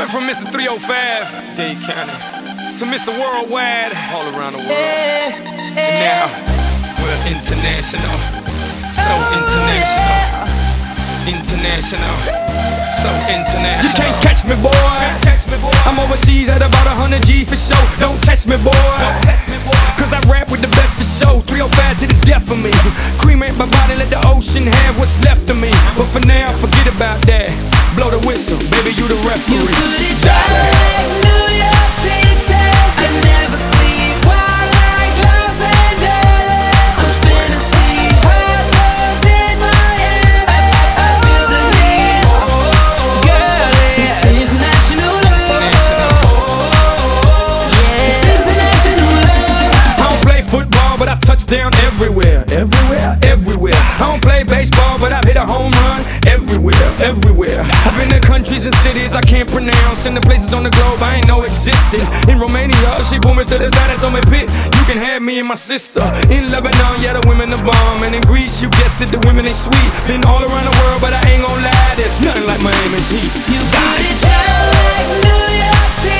Went from Mr. 305, Dade County, to Mr. Worldwide, all around the world. And now, we're international. So oh, international. International. So international. You can't catch me, boy. I'm overseas at about 100 G for show. Don't test me, boy. Cause I rap with the best for show. 305 to the death of me. Cremate my body, let the ocean have what's left of me. But for now, forget about that. Blow the whistle, baby, you the referee. You put it down like New York City. I never sleep while like Los Angeles. I'm spinning sea high love in Miami. I feel the girl. It's international love. It's international love. I don't play football, but I've touched down everywhere. Everywhere, everywhere. I don't play baseball, but I've hit a home run everywhere, everywhere. I've been to countries and cities I can't pronounce, and the places on the globe I ain't know existed. In Romania, she pulled me to the side and told me, Pit, you can have me and my sister. In Lebanon, yeah, the women are bomb. And in Greece, you guessed it, the women ain't sweet. Been all around the world, but I ain't gon' lie, there's nothing like Miami's heat. You put it down like New York City.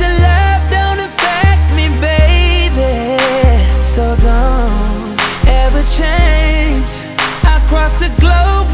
Your love don't affect me, baby. So don't ever change. I the globe